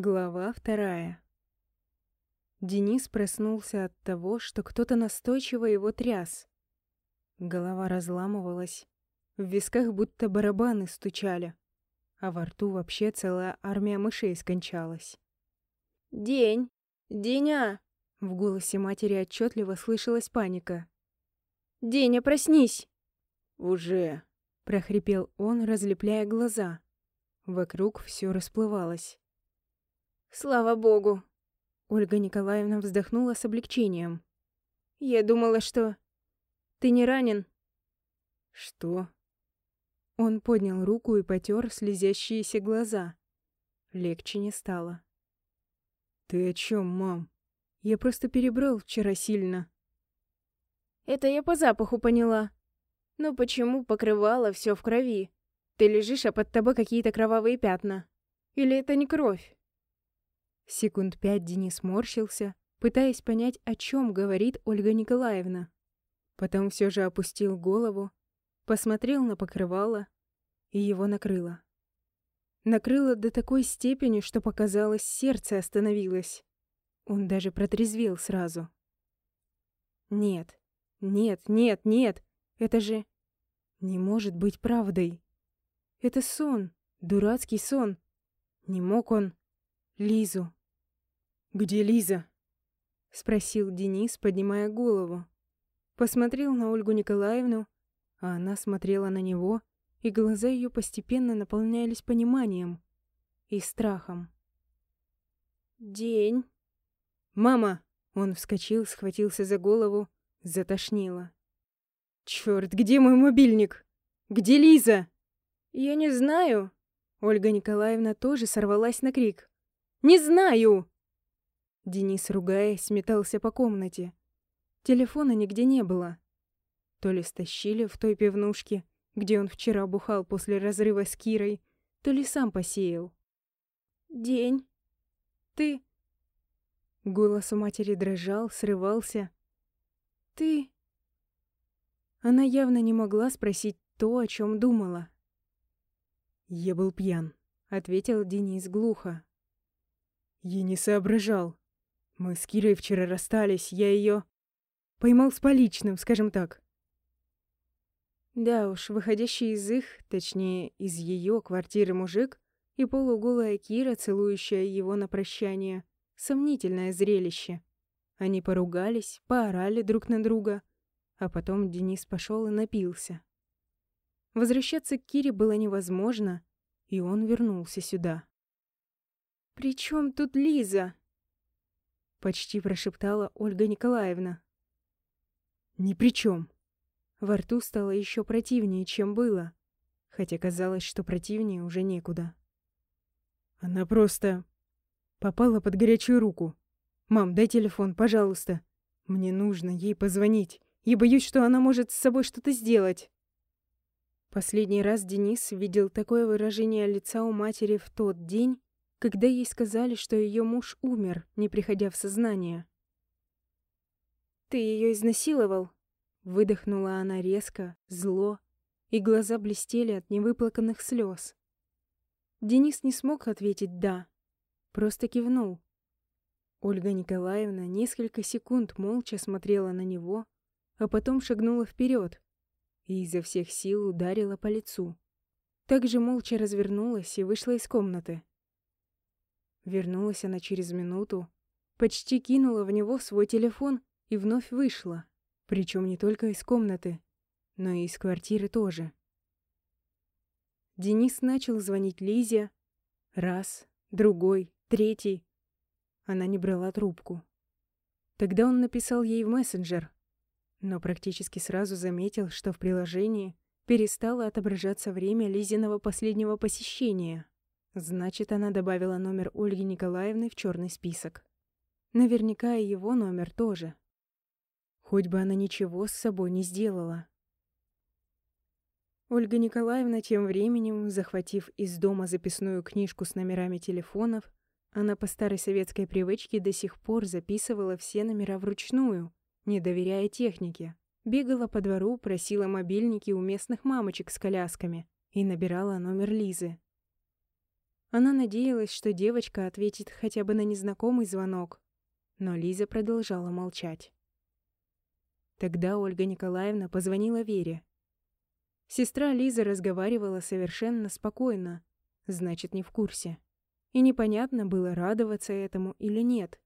Глава вторая. Денис проснулся от того, что кто-то настойчиво его тряс. Голова разламывалась, в висках будто барабаны стучали, а во рту вообще целая армия мышей скончалась. «День! Деня!» В голосе матери отчетливо слышалась паника. «Деня, проснись!» «Уже!» — прохрипел он, разлепляя глаза. Вокруг все расплывалось. Слава богу. Ольга Николаевна вздохнула с облегчением. Я думала, что... Ты не ранен? Что? Он поднял руку и потер слезящиеся глаза. Легче не стало. Ты о чем, мам? Я просто перебрал вчера сильно. Это я по запаху поняла. Но почему покрывало все в крови? Ты лежишь, а под тобой какие-то кровавые пятна. Или это не кровь? Секунд пять Денис морщился, пытаясь понять, о чем говорит Ольга Николаевна. Потом все же опустил голову, посмотрел на покрывало, и его накрыло. Накрыло до такой степени, что показалось, сердце остановилось. Он даже протрезвел сразу. Нет, нет, нет, нет, это же не может быть правдой. Это сон, дурацкий сон. Не мог он Лизу «Где Лиза?» — спросил Денис, поднимая голову. Посмотрел на Ольгу Николаевну, а она смотрела на него, и глаза ее постепенно наполнялись пониманием и страхом. «День». «Мама!» — он вскочил, схватился за голову, затошнило. «Чёрт, где мой мобильник? Где Лиза?» «Я не знаю». Ольга Николаевна тоже сорвалась на крик. «Не знаю!» Денис, ругаясь, метался по комнате. Телефона нигде не было. То ли стащили в той пивнушке, где он вчера бухал после разрыва с Кирой, то ли сам посеял. «День. Ты...» Голос у матери дрожал, срывался. «Ты...» Она явно не могла спросить то, о чем думала. «Я был пьян», — ответил Денис глухо. «Я не соображал. Мы с Кирой вчера расстались, я ее поймал с поличным, скажем так. Да уж, выходящий из их, точнее, из ее квартиры мужик и полуголая Кира, целующая его на прощание. Сомнительное зрелище. Они поругались, поорали друг на друга, а потом Денис пошел и напился. Возвращаться к Кире было невозможно, и он вернулся сюда. «При чем тут Лиза?» — почти прошептала Ольга Николаевна. «Ни при чем». Во рту стало еще противнее, чем было, хотя казалось, что противнее уже некуда. Она просто попала под горячую руку. «Мам, дай телефон, пожалуйста. Мне нужно ей позвонить. Я боюсь, что она может с собой что-то сделать». Последний раз Денис видел такое выражение лица у матери в тот день, когда ей сказали, что ее муж умер, не приходя в сознание. «Ты ее изнасиловал?» Выдохнула она резко, зло, и глаза блестели от невыплаканных слез. Денис не смог ответить «да», просто кивнул. Ольга Николаевна несколько секунд молча смотрела на него, а потом шагнула вперед и изо всех сил ударила по лицу. Также молча развернулась и вышла из комнаты. Вернулась она через минуту, почти кинула в него свой телефон и вновь вышла. Причем не только из комнаты, но и из квартиры тоже. Денис начал звонить Лизе. Раз, другой, третий. Она не брала трубку. Тогда он написал ей в мессенджер, но практически сразу заметил, что в приложении перестало отображаться время Лизиного последнего посещения. Значит, она добавила номер Ольги Николаевны в черный список. Наверняка и его номер тоже. Хоть бы она ничего с собой не сделала. Ольга Николаевна тем временем, захватив из дома записную книжку с номерами телефонов, она по старой советской привычке до сих пор записывала все номера вручную, не доверяя технике. Бегала по двору, просила мобильники у местных мамочек с колясками и набирала номер Лизы. Она надеялась, что девочка ответит хотя бы на незнакомый звонок, но Лиза продолжала молчать. Тогда Ольга Николаевна позвонила Вере. Сестра Лизы разговаривала совершенно спокойно, значит, не в курсе. И непонятно было, радоваться этому или нет.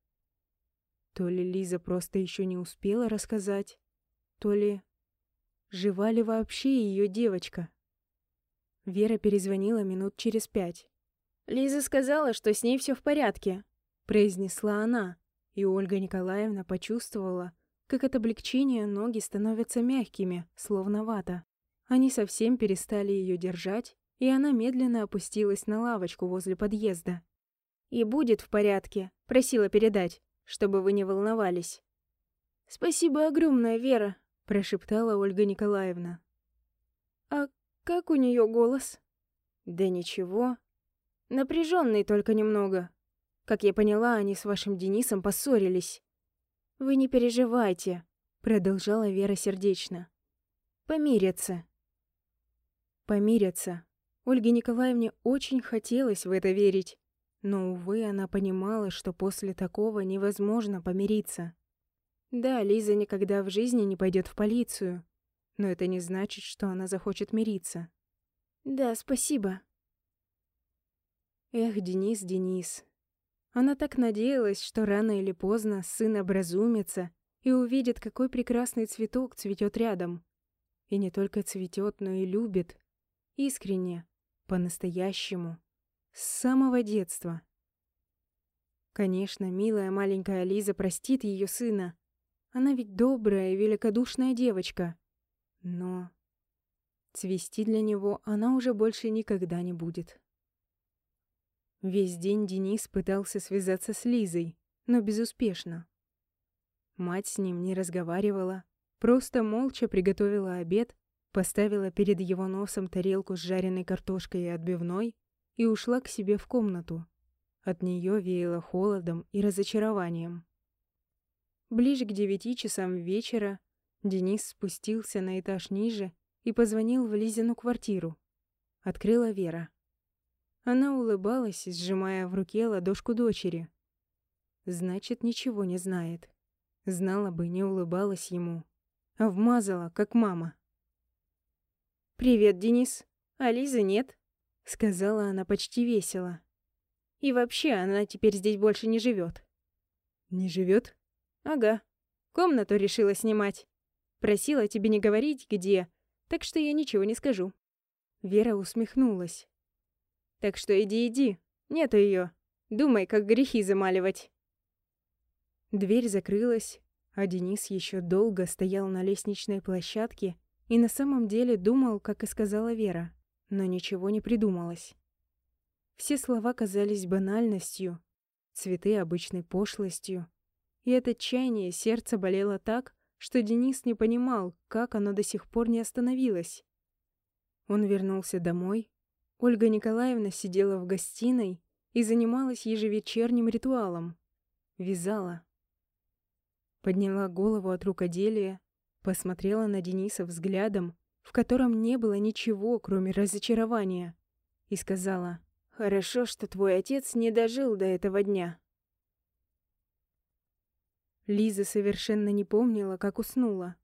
То ли Лиза просто еще не успела рассказать, то ли... Жива ли вообще ее девочка? Вера перезвонила минут через пять. «Лиза сказала, что с ней все в порядке», — произнесла она, и Ольга Николаевна почувствовала, как от облегчения ноги становятся мягкими, словно вата. Они совсем перестали ее держать, и она медленно опустилась на лавочку возле подъезда. «И будет в порядке», — просила передать, чтобы вы не волновались. «Спасибо огромное, Вера», — прошептала Ольга Николаевна. «А как у нее голос?» «Да ничего. Напряженный только немного. Как я поняла, они с вашим Денисом поссорились». «Вы не переживайте», — продолжала Вера сердечно. «Помирятся». «Помирятся». Ольге Николаевне очень хотелось в это верить, но, увы, она понимала, что после такого невозможно помириться. Да, Лиза никогда в жизни не пойдет в полицию, но это не значит, что она захочет мириться. «Да, спасибо». Эх, Денис, Денис. Она так надеялась, что рано или поздно сын образумится и увидит, какой прекрасный цветок цветет рядом. И не только цветет, но и любит. Искренне, по-настоящему, с самого детства. Конечно, милая маленькая Лиза простит ее сына, она ведь добрая и великодушная девочка. Но цвести для него она уже больше никогда не будет. Весь день Денис пытался связаться с Лизой, но безуспешно. Мать с ним не разговаривала, просто молча приготовила обед, поставила перед его носом тарелку с жареной картошкой и отбивной и ушла к себе в комнату. От нее веяло холодом и разочарованием. Ближе к девяти часам вечера Денис спустился на этаж ниже и позвонил в Лизину квартиру. Открыла Вера. Она улыбалась, сжимая в руке ладошку дочери. Значит, ничего не знает. Знала бы, не улыбалась ему. А вмазала, как мама. «Привет, Денис. А Лизы нет?» — сказала она почти весело. «И вообще, она теперь здесь больше не живет. «Не живет? Ага. Комнату решила снимать. Просила тебе не говорить, где, так что я ничего не скажу. Вера усмехнулась. Так что иди, иди. Нету ее. Думай, как грехи замаливать. Дверь закрылась, а Денис еще долго стоял на лестничной площадке и на самом деле думал, как и сказала Вера, но ничего не придумалось. Все слова казались банальностью, цветы обычной пошлостью, и от отчаяния сердце болело так, что Денис не понимал, как оно до сих пор не остановилось. Он вернулся домой. Ольга Николаевна сидела в гостиной и занималась ежевечерним ритуалом. Вязала. Подняла голову от рукоделия, посмотрела на Дениса взглядом, в котором не было ничего, кроме разочарования, и сказала, «Хорошо, что твой отец не дожил до этого дня». Лиза совершенно не помнила, как уснула.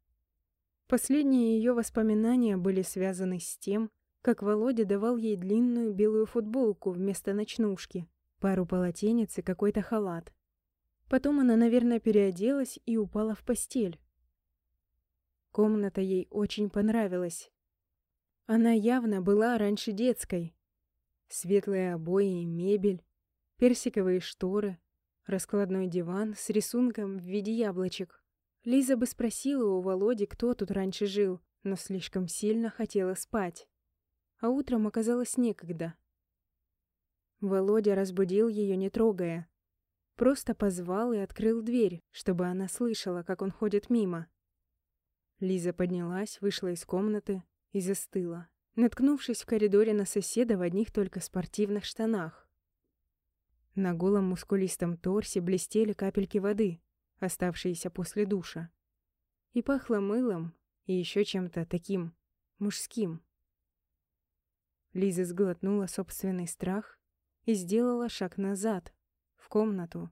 Последние ее воспоминания были связаны с тем, как Володя давал ей длинную белую футболку вместо ночнушки, пару полотенец и какой-то халат. Потом она, наверное, переоделась и упала в постель. Комната ей очень понравилась. Она явно была раньше детской. Светлые обои и мебель, персиковые шторы, Раскладной диван с рисунком в виде яблочек. Лиза бы спросила у Володи, кто тут раньше жил, но слишком сильно хотела спать. А утром оказалось некогда. Володя разбудил ее, не трогая. Просто позвал и открыл дверь, чтобы она слышала, как он ходит мимо. Лиза поднялась, вышла из комнаты и застыла, наткнувшись в коридоре на соседа в одних только спортивных штанах. На голом мускулистом торсе блестели капельки воды, оставшиеся после душа. И пахло мылом и еще чем-то таким мужским. Лиза сглотнула собственный страх и сделала шаг назад, в комнату.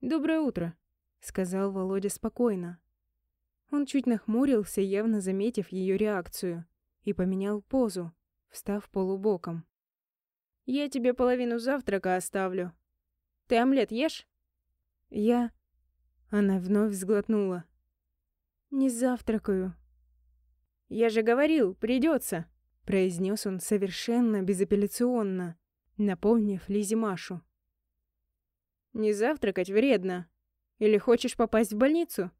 «Доброе утро», — сказал Володя спокойно. Он чуть нахмурился, явно заметив ее реакцию, и поменял позу, встав полубоком. «Я тебе половину завтрака оставлю. Ты омлет ешь?» «Я...» Она вновь взглотнула. «Не завтракаю». «Я же говорил, придется произнес он совершенно безапелляционно, напомнив Лизе Машу. «Не завтракать вредно. Или хочешь попасть в больницу?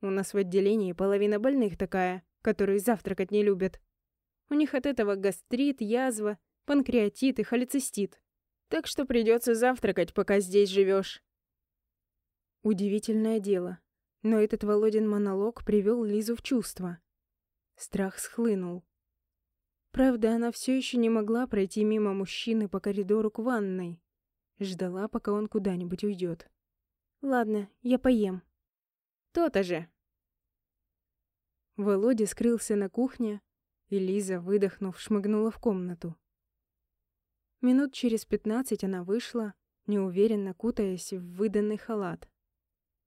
У нас в отделении половина больных такая, которые завтракать не любят. У них от этого гастрит, язва, панкреатит и холецистит. Так что придется завтракать, пока здесь живешь. Удивительное дело, но этот Володин монолог привел Лизу в чувство. Страх схлынул. Правда, она все еще не могла пройти мимо мужчины по коридору к ванной. Ждала, пока он куда-нибудь уйдет. «Ладно, я поем». «То-то же». Володя скрылся на кухне, и Лиза, выдохнув, шмыгнула в комнату. Минут через пятнадцать она вышла, неуверенно кутаясь в выданный халат.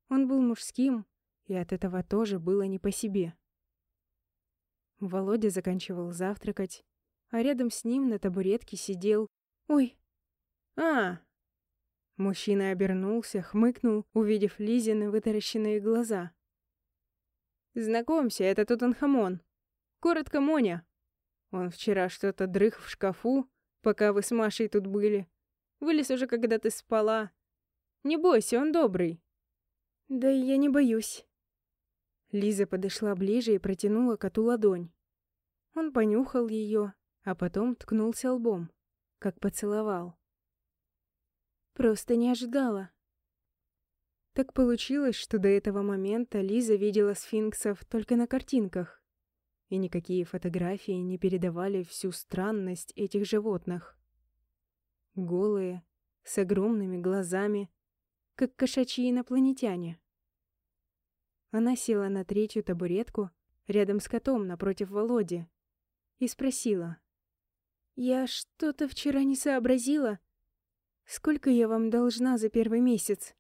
Он был мужским, и от этого тоже было не по себе. Володя заканчивал завтракать, а рядом с ним на табуретке сидел... Ой! А! Мужчина обернулся, хмыкнул, увидев Лизины вытаращенные глаза. «Знакомься, это Тутанхамон. Коротко Моня. Он вчера что-то дрых в шкафу, пока вы с Машей тут были. Вылез уже, когда ты спала. Не бойся, он добрый». «Да я не боюсь». Лиза подошла ближе и протянула коту ладонь. Он понюхал ее, а потом ткнулся лбом, как поцеловал. Просто не ожидала. Так получилось, что до этого момента Лиза видела сфинксов только на картинках, и никакие фотографии не передавали всю странность этих животных. Голые, с огромными глазами, как кошачьи инопланетяне. Она села на третью табуретку рядом с котом напротив Володи и спросила. «Я что-то вчера не сообразила. Сколько я вам должна за первый месяц?»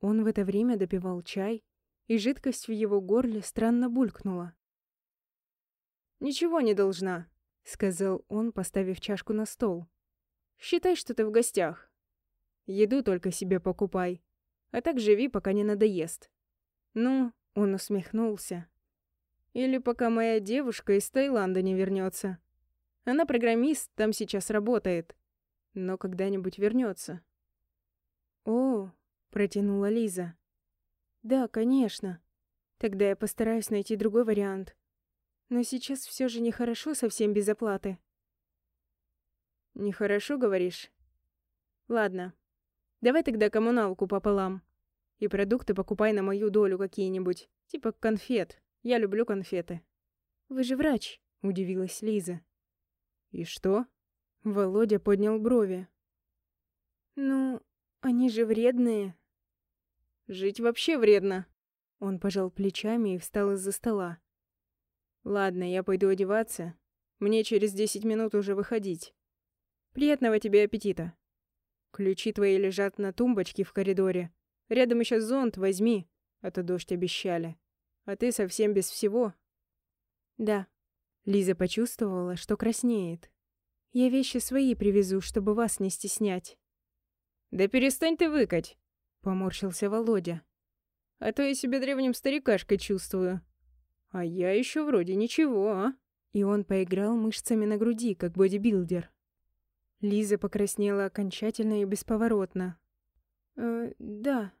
Он в это время допивал чай, и жидкость в его горле странно булькнула. «Ничего не должна», — сказал он, поставив чашку на стол. «Считай, что ты в гостях. Еду только себе покупай а так живи, пока не надоест. Ну, он усмехнулся. Или пока моя девушка из Таиланда не вернется. Она программист, там сейчас работает. Но когда-нибудь вернется. О, протянула Лиза. Да, конечно. Тогда я постараюсь найти другой вариант. Но сейчас все же нехорошо совсем без оплаты. Нехорошо, говоришь? Ладно, Давай тогда коммуналку пополам. И продукты покупай на мою долю какие-нибудь. Типа конфет. Я люблю конфеты. Вы же врач, удивилась Лиза. И что? Володя поднял брови. Ну, они же вредные. Жить вообще вредно. Он пожал плечами и встал из-за стола. Ладно, я пойду одеваться. Мне через десять минут уже выходить. Приятного тебе аппетита. Ключи твои лежат на тумбочке в коридоре. Рядом еще зонт возьми, а то дождь обещали. А ты совсем без всего. Да. Лиза почувствовала, что краснеет. Я вещи свои привезу, чтобы вас не стеснять. Да перестань ты выкать, поморщился Володя. А то я себя древним старикашкой чувствую. А я еще вроде ничего, а? И он поиграл мышцами на груди, как бодибилдер. Лиза покраснела окончательно и бесповоротно. «Э, да.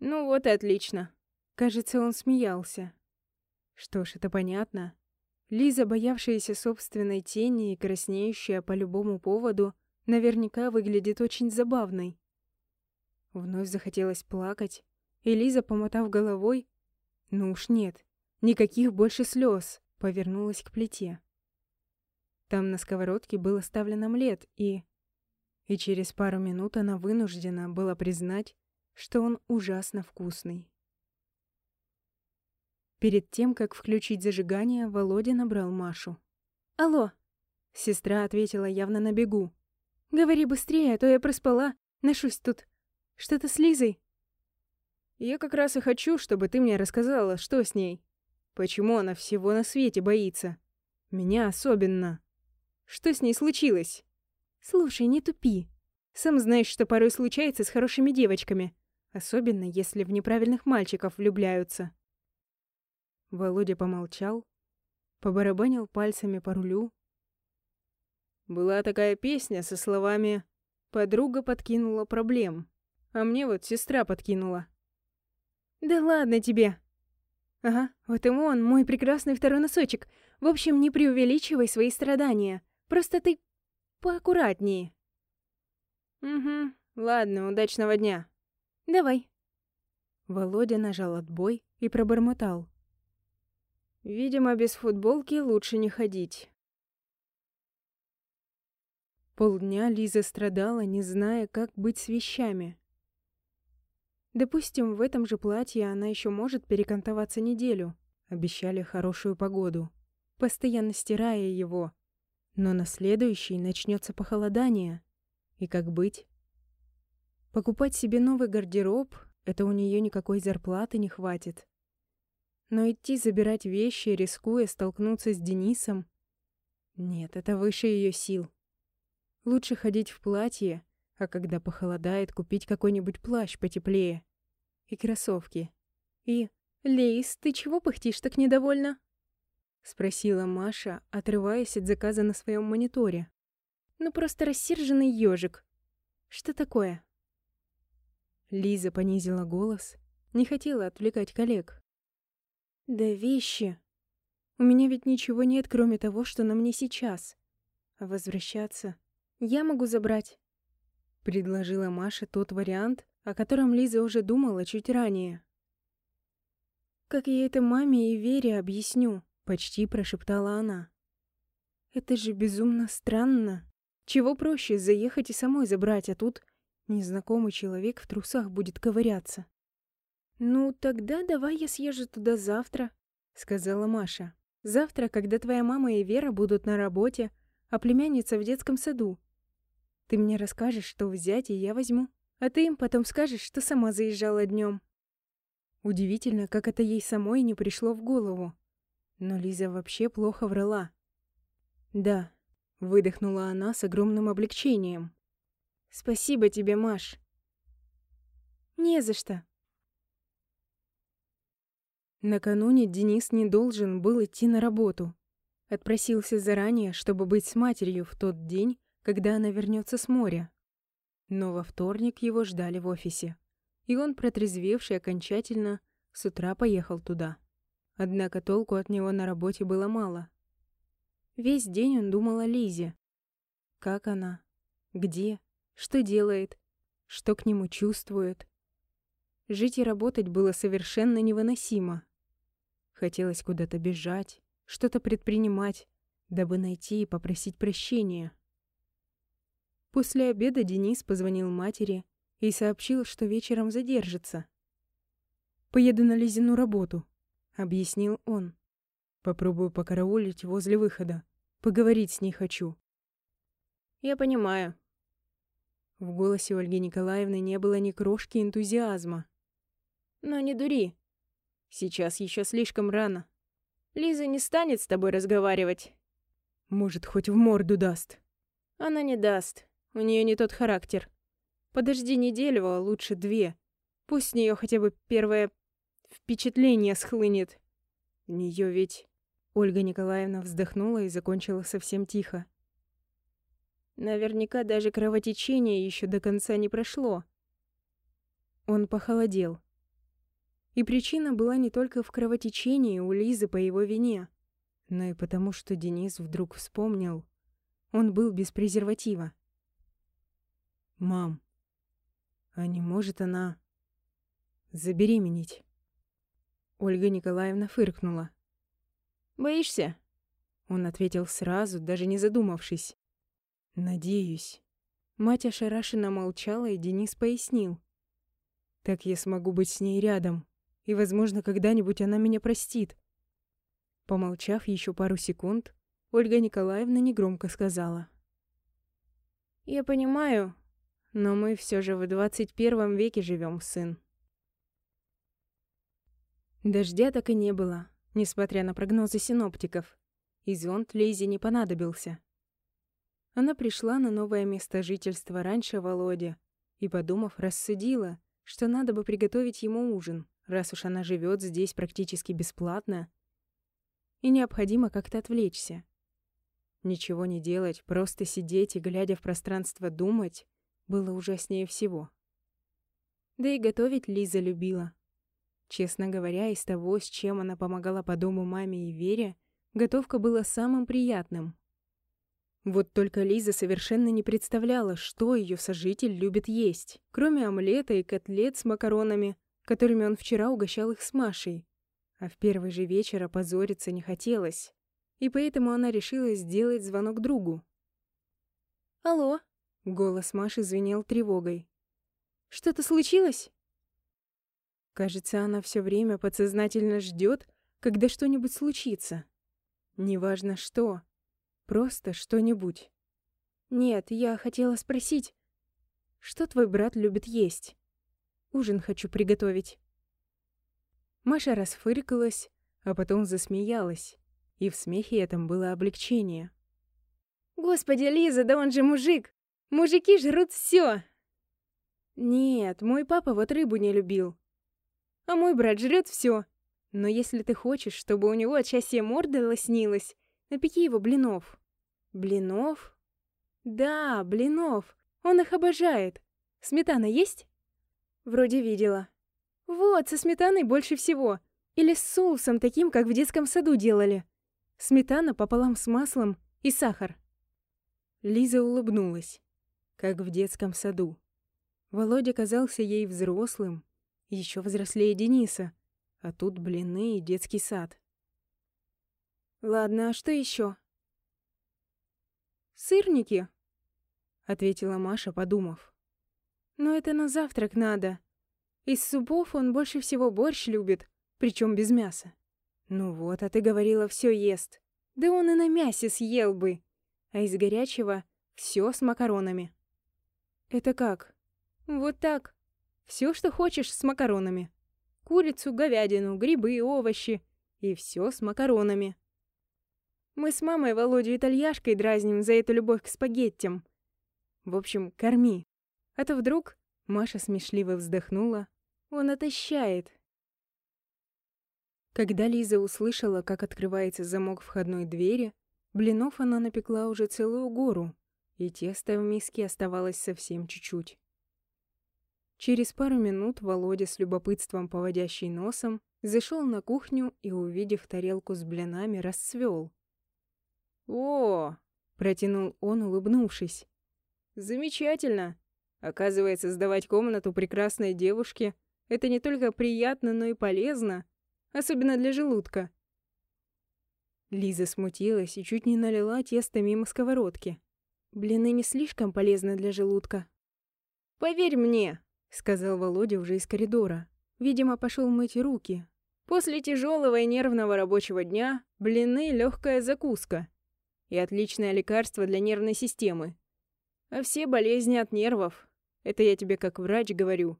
Ну вот и отлично». Кажется, он смеялся. Что ж, это понятно. Лиза, боявшаяся собственной тени и краснеющая по любому поводу, наверняка выглядит очень забавной. Вновь захотелось плакать, и Лиза, помотав головой, ну уж нет, никаких больше слез, повернулась к плите. Там на сковородке был оставлен омлет, и... И через пару минут она вынуждена была признать, что он ужасно вкусный. Перед тем, как включить зажигание, Володя набрал Машу. «Алло!» — Сестра ответила явно на бегу. «Говори быстрее, а то я проспала. Ношусь тут. Что-то с Лизой?» «Я как раз и хочу, чтобы ты мне рассказала, что с ней. Почему она всего на свете боится? Меня особенно. Что с ней случилось?» «Слушай, не тупи. Сам знаешь, что порой случается с хорошими девочками. Особенно, если в неправильных мальчиков влюбляются». Володя помолчал, побарабанил пальцами по рулю. Была такая песня со словами «Подруга подкинула проблем», а мне вот сестра подкинула. «Да ладно тебе!» «Ага, вот и он, мой прекрасный второй носочек. В общем, не преувеличивай свои страдания. Просто ты поаккуратнее». «Угу, ладно, удачного дня». «Давай». Володя нажал отбой и пробормотал. Видимо, без футболки лучше не ходить. Полдня Лиза страдала, не зная, как быть с вещами. Допустим, в этом же платье она еще может перекантоваться неделю. Обещали хорошую погоду, постоянно стирая его. Но на следующий начнется похолодание. И как быть? Покупать себе новый гардероб — это у нее никакой зарплаты не хватит. Но идти забирать вещи, рискуя столкнуться с Денисом... Нет, это выше ее сил. Лучше ходить в платье, а когда похолодает, купить какой-нибудь плащ потеплее. И кроссовки. И... «Лейс, ты чего пыхтишь так недовольна?» Спросила Маша, отрываясь от заказа на своем мониторе. «Ну просто рассерженный ежик. Что такое?» Лиза понизила голос, не хотела отвлекать коллег. Да вещи. У меня ведь ничего нет, кроме того, что на мне сейчас. А возвращаться я могу забрать. Предложила Маша тот вариант, о котором Лиза уже думала чуть ранее. «Как я это маме и Вере объясню?» — почти прошептала она. «Это же безумно странно. Чего проще заехать и самой забрать, а тут незнакомый человек в трусах будет ковыряться». «Ну, тогда давай я съезжу туда завтра», — сказала Маша. «Завтра, когда твоя мама и Вера будут на работе, а племянница в детском саду. Ты мне расскажешь, что взять, и я возьму. А ты им потом скажешь, что сама заезжала днем. Удивительно, как это ей самой не пришло в голову. Но Лиза вообще плохо врала. «Да», — выдохнула она с огромным облегчением. «Спасибо тебе, Маш». «Не за что», Накануне Денис не должен был идти на работу. Отпросился заранее, чтобы быть с матерью в тот день, когда она вернется с моря. Но во вторник его ждали в офисе. И он, протрезвевший окончательно, с утра поехал туда. Однако толку от него на работе было мало. Весь день он думал о Лизе. Как она? Где? Что делает? Что к нему чувствует? Жить и работать было совершенно невыносимо. Хотелось куда-то бежать, что-то предпринимать, дабы найти и попросить прощения. После обеда Денис позвонил матери и сообщил, что вечером задержится. «Поеду на Лизину работу», — объяснил он. «Попробую покараулить возле выхода. Поговорить с ней хочу». «Я понимаю». В голосе Ольги Николаевны не было ни крошки энтузиазма. «Но не дури. Сейчас еще слишком рано. Лиза не станет с тобой разговаривать. Может, хоть в морду даст. Она не даст. У нее не тот характер. Подожди неделю, а лучше две. Пусть с нее хотя бы первое впечатление схлынет. У нее ведь... Ольга Николаевна вздохнула и закончила совсем тихо. Наверняка даже кровотечение еще до конца не прошло. Он похолодел. И причина была не только в кровотечении у Лизы по его вине, но и потому, что Денис вдруг вспомнил. Он был без презерватива. «Мам, а не может она забеременеть?» Ольга Николаевна фыркнула. «Боишься?» Он ответил сразу, даже не задумавшись. «Надеюсь». Мать ошарашенно молчала, и Денис пояснил. «Так я смогу быть с ней рядом и, возможно, когда-нибудь она меня простит. Помолчав еще пару секунд, Ольга Николаевна негромко сказала. «Я понимаю, но мы все же в 21 веке живем, сын». Дождя так и не было, несмотря на прогнозы синоптиков, и зонт Лизе не понадобился. Она пришла на новое место жительства раньше Володи и, подумав, рассудила, что надо бы приготовить ему ужин, раз уж она живет здесь практически бесплатно, и необходимо как-то отвлечься. Ничего не делать, просто сидеть и, глядя в пространство, думать, было ужаснее всего. Да и готовить Лиза любила. Честно говоря, из того, с чем она помогала по дому маме и Вере, готовка была самым приятным. Вот только Лиза совершенно не представляла, что ее сожитель любит есть, кроме омлета и котлет с макаронами, которыми он вчера угощал их с Машей. А в первый же вечер опозориться не хотелось, и поэтому она решила сделать звонок другу. «Алло?» — голос Маши звенел тревогой. «Что-то случилось?» Кажется, она все время подсознательно ждет, когда что-нибудь случится. Неважно что, просто что-нибудь. Нет, я хотела спросить, что твой брат любит есть? Ужин хочу приготовить. Маша расфыркалась, а потом засмеялась, и в смехе этом было облегчение. «Господи, Лиза, да он же мужик! Мужики жрут все. «Нет, мой папа вот рыбу не любил, а мой брат жрет все. Но если ты хочешь, чтобы у него от счастья морда лоснилась, напеки его блинов. Блинов? Да, блинов. Он их обожает. Сметана есть? Вроде видела. Вот, со сметаной больше всего. Или с соусом таким, как в детском саду делали. Сметана пополам с маслом и сахар. Лиза улыбнулась. Как в детском саду. Володя казался ей взрослым, еще взрослее Дениса. А тут блины и детский сад. Ладно, а что еще? Сырники, ответила Маша, подумав. Но это на завтрак надо. Из супов он больше всего борщ любит, причем без мяса. Ну вот, а ты говорила, все ест. Да он и на мясе съел бы. А из горячего все с макаронами. Это как? Вот так. Все, что хочешь, с макаронами. Курицу, говядину, грибы, овощи. И все с макаронами. Мы с мамой Володю итальяшкой дразним за эту любовь к спагеттям. В общем, корми. А то вдруг... Маша смешливо вздохнула. Он отощает. Когда Лиза услышала, как открывается замок входной двери, блинов она напекла уже целую гору, и теста в миске оставалось совсем чуть-чуть. Через пару минут Володя с любопытством поводящий носом зашел на кухню и, увидев тарелку с блинами, расцвел. «О!» — протянул он, улыбнувшись. «Замечательно! Оказывается, сдавать комнату прекрасной девушке — это не только приятно, но и полезно, особенно для желудка». Лиза смутилась и чуть не налила тесто мимо сковородки. Блины не слишком полезны для желудка. «Поверь мне!» — сказал Володя уже из коридора. Видимо, пошел мыть руки. После тяжелого и нервного рабочего дня блины — легкая закуска и отличное лекарство для нервной системы. А все болезни от нервов. Это я тебе как врач говорю.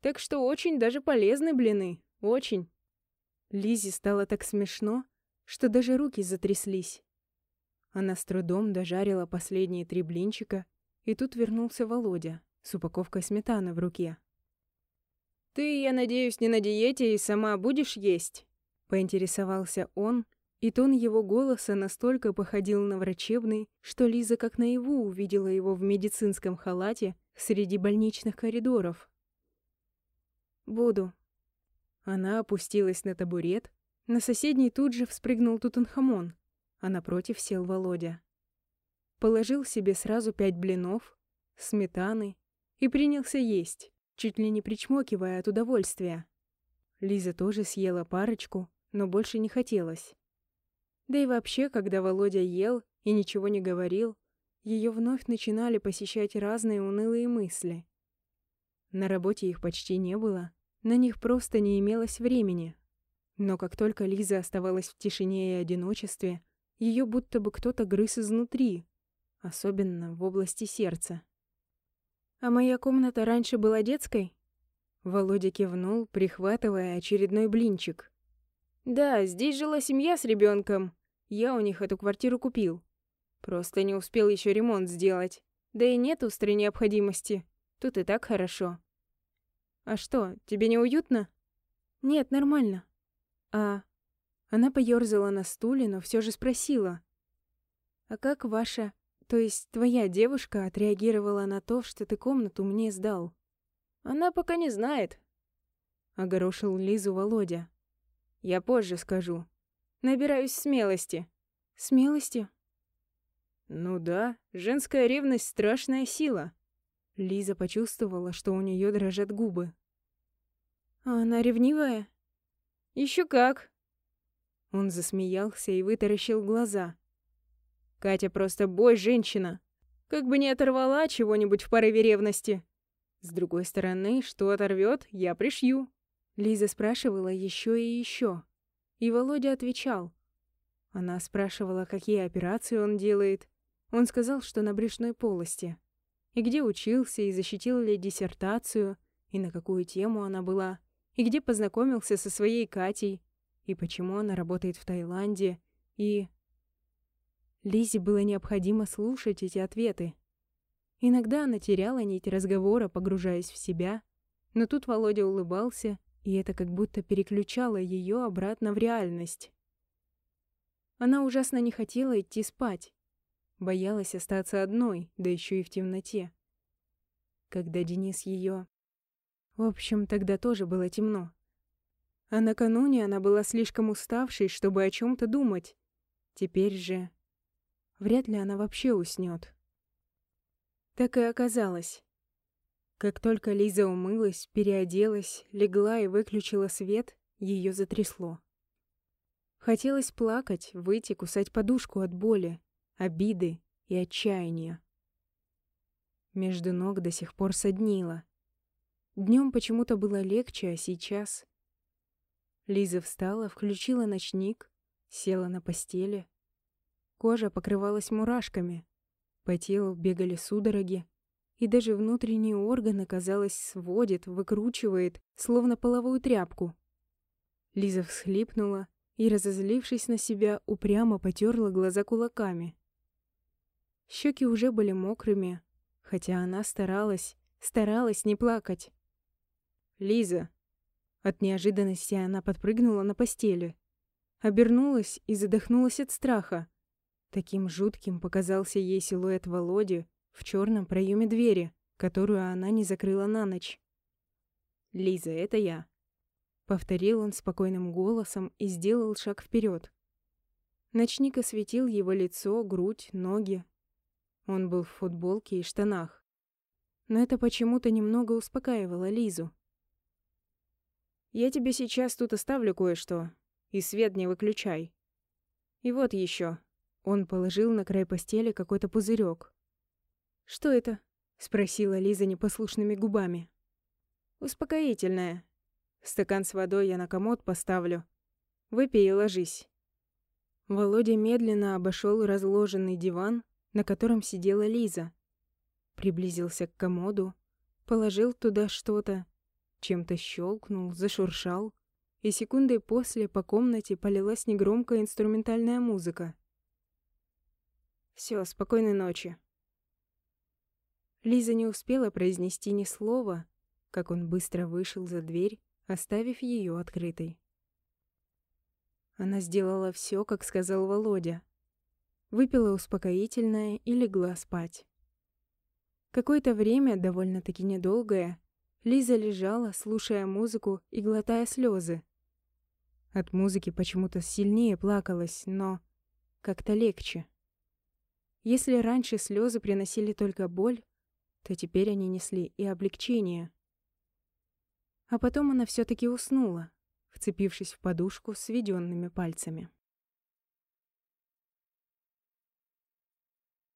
Так что очень даже полезны блины. Очень. Лизе стало так смешно, что даже руки затряслись. Она с трудом дожарила последние три блинчика, и тут вернулся Володя с упаковкой сметаны в руке. «Ты, я надеюсь, не на диете и сама будешь есть?» — поинтересовался он, и тон его голоса настолько походил на врачебный, что Лиза как наяву увидела его в медицинском халате среди больничных коридоров. «Буду». Она опустилась на табурет, на соседний тут же вспрыгнул Тутанхамон, а напротив сел Володя. Положил себе сразу пять блинов, сметаны и принялся есть, чуть ли не причмокивая от удовольствия. Лиза тоже съела парочку, но больше не хотелось. Да и вообще, когда Володя ел и ничего не говорил, ее вновь начинали посещать разные унылые мысли. На работе их почти не было, на них просто не имелось времени. Но как только Лиза оставалась в тишине и одиночестве, Ее будто бы кто-то грыз изнутри, особенно в области сердца. «А моя комната раньше была детской?» Володя кивнул, прихватывая очередной блинчик. «Да, здесь жила семья с ребенком. Я у них эту квартиру купил. Просто не успел еще ремонт сделать. Да и нет острой необходимости. Тут и так хорошо». «А что, тебе не уютно?» «Нет, нормально». «А...» Она поёрзала на стуле, но все же спросила. «А как ваша, то есть твоя девушка отреагировала на то, что ты комнату мне сдал?» «Она пока не знает», — огорошил Лизу Володя. «Я позже скажу. Набираюсь смелости». «Смелости?» «Ну да, женская ревность — страшная сила». Лиза почувствовала, что у нее дрожат губы. «А она ревнивая?» Еще как!» Он засмеялся и вытаращил глаза. «Катя просто бой женщина. Как бы не оторвала чего-нибудь в порыве ревности. С другой стороны, что оторвет, я пришью». Лиза спрашивала еще и еще. И Володя отвечал. Она спрашивала, какие операции он делает. Он сказал, что на брюшной полости. И где учился, и защитил ли диссертацию, и на какую тему она была и где познакомился со своей Катей, и почему она работает в Таиланде, и... Лизе было необходимо слушать эти ответы. Иногда она теряла нить разговора, погружаясь в себя, но тут Володя улыбался, и это как будто переключало ее обратно в реальность. Она ужасно не хотела идти спать. Боялась остаться одной, да еще и в темноте. Когда Денис ее в общем, тогда тоже было темно. А накануне она была слишком уставшей, чтобы о чем то думать. Теперь же... Вряд ли она вообще уснет. Так и оказалось. Как только Лиза умылась, переоделась, легла и выключила свет, ее затрясло. Хотелось плакать, выйти, кусать подушку от боли, обиды и отчаяния. Между ног до сих пор соднило. Днем почему-то было легче, а сейчас... Лиза встала, включила ночник, села на постели. Кожа покрывалась мурашками, по телу бегали судороги, и даже внутренние органы, казалось, сводит, выкручивает, словно половую тряпку. Лиза всхлипнула и, разозлившись на себя, упрямо потерла глаза кулаками. Щеки уже были мокрыми, хотя она старалась, старалась не плакать. Лиза!» От неожиданности она подпрыгнула на постели. Обернулась и задохнулась от страха. Таким жутким показался ей силуэт Володи в черном проеме двери, которую она не закрыла на ночь. «Лиза, это я», — повторил он спокойным голосом и сделал шаг вперед. Ночник осветил его лицо, грудь, ноги. Он был в футболке и штанах. Но это почему-то немного успокаивало Лизу. Я тебе сейчас тут оставлю кое-что. И свет не выключай. И вот еще. Он положил на край постели какой-то пузырек. «Что это?» — спросила Лиза непослушными губами. «Успокоительное. Стакан с водой я на комод поставлю. Выпей и ложись». Володя медленно обошел разложенный диван, на котором сидела Лиза. Приблизился к комоду, положил туда что-то чем-то щелкнул, зашуршал, и секундой после по комнате полилась негромкая инструментальная музыка. Все, спокойной ночи. Лиза не успела произнести ни слова, как он быстро вышел за дверь, оставив ее открытой. Она сделала все, как сказал Володя. Выпила успокоительное и легла спать. Какое-то время, довольно-таки недолгое, Лиза лежала, слушая музыку и глотая слезы. От музыки почему-то сильнее плакалась, но как-то легче. Если раньше слезы приносили только боль, то теперь они несли и облегчение. А потом она все таки уснула, вцепившись в подушку сведенными пальцами.